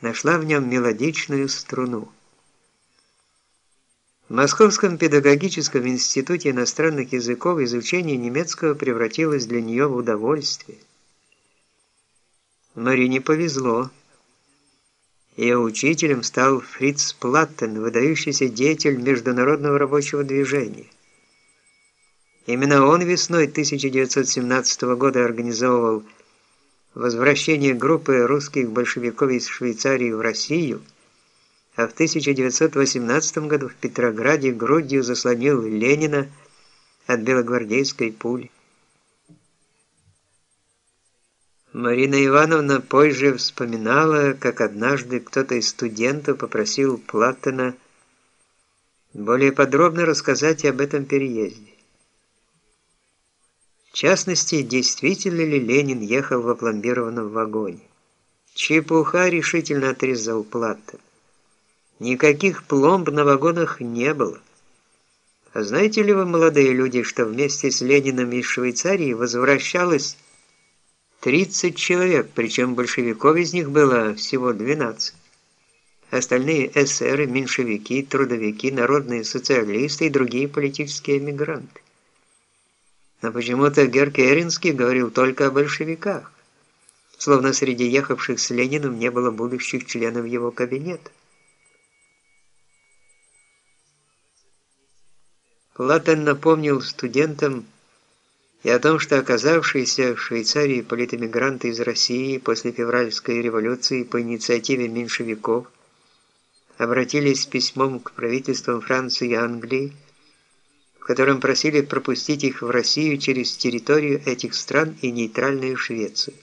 нашла в нем мелодичную струну. В Московском педагогическом институте иностранных языков изучение немецкого превратилось для нее в удовольствие. Марине повезло. Ее учителем стал Фриц Платтен, выдающийся деятель международного рабочего движения. Именно он весной 1917 года организовывал возвращение группы русских большевиков из Швейцарии в Россию, а в 1918 году в Петрограде грудью заслонил Ленина от белогвардейской пули. Марина Ивановна позже вспоминала, как однажды кто-то из студентов попросил Платтона более подробно рассказать об этом переезде. В частности, действительно ли Ленин ехал в опломбированном вагоне. Чепуха решительно отрезал Платтон. Никаких пломб на вагонах не было. А знаете ли вы, молодые люди, что вместе с Лениным из Швейцарии возвращалось 30 человек, причем большевиков из них было всего 12. Остальные эсеры, меньшевики, трудовики, народные социалисты и другие политические эмигранты. Но почему-то Геркеринский говорил только о большевиках, словно среди ехавших с Лениным не было будущих членов его кабинета. Платон напомнил студентам и о том, что оказавшиеся в Швейцарии политэмигранты из России после февральской революции по инициативе меньшевиков обратились с письмом к правительствам Франции и Англии, котором просили пропустить их в Россию через территорию этих стран и нейтральную Швецию.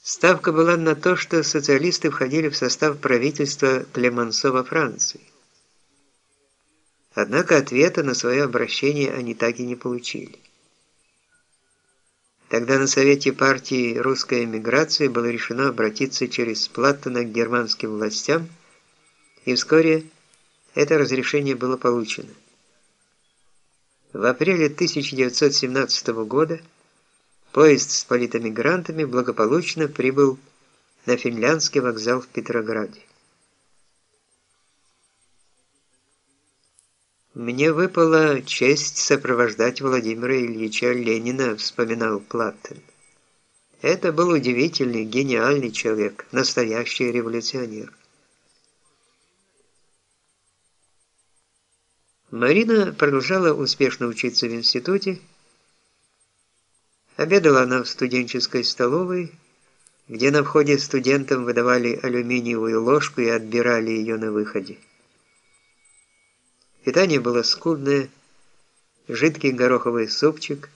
Ставка была на то, что социалисты входили в состав правительства Клемансо во Франции. Однако ответа на свое обращение они так и не получили. Тогда на Совете партии «Русская эмиграция» было решено обратиться через Платтона к германским властям, и вскоре это разрешение было получено. В апреле 1917 года поезд с политэмигрантами благополучно прибыл на финляндский вокзал в Петрограде. «Мне выпала честь сопровождать Владимира Ильича Ленина», — вспоминал Платтон. Это был удивительный, гениальный человек, настоящий революционер. Марина продолжала успешно учиться в институте. Обедала она в студенческой столовой, где на входе студентам выдавали алюминиевую ложку и отбирали ее на выходе. Питание было скудное, жидкий гороховый супчик,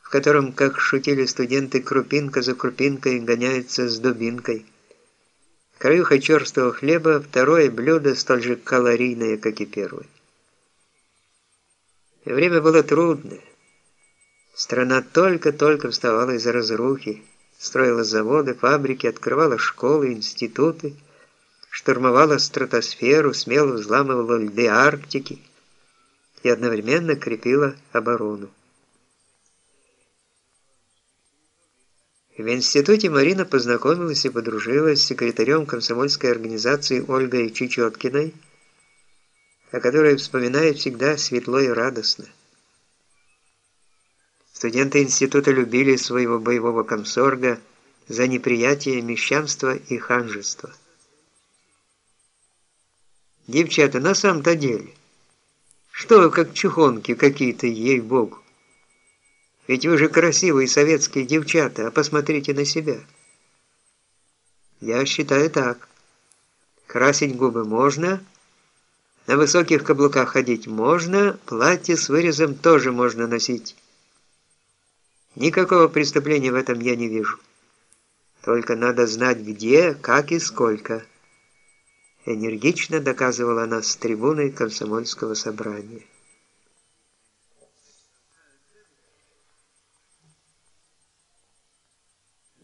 в котором, как шутили студенты, крупинка за крупинкой гоняется с дубинкой. Краюха черстого хлеба – второе блюдо, столь же калорийное, как и первое. Время было трудное. Страна только-только вставала из разрухи, строила заводы, фабрики, открывала школы, институты – штурмовала стратосферу, смело взламывала льды Арктики и одновременно крепила оборону. В институте Марина познакомилась и подружилась с секретарем комсомольской организации Ольгой Чечеткиной, о которой вспоминает всегда светло и радостно. Студенты института любили своего боевого комсорга за неприятие мещанства и ханжества. Девчата, на самом-то деле, что вы как чухонки какие-то, ей-богу. Ведь вы же красивые советские девчата, а посмотрите на себя. Я считаю так. Красить губы можно, на высоких каблуках ходить можно, платье с вырезом тоже можно носить. Никакого преступления в этом я не вижу. Только надо знать где, как и сколько. Энергично доказывала она с трибуны комсомольского собрания.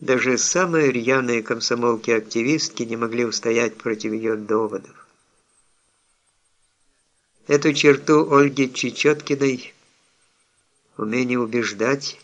Даже самые рьяные комсомолки-активистки не могли устоять против ее доводов. Эту черту Ольги Чечеткиной, умение убеждать,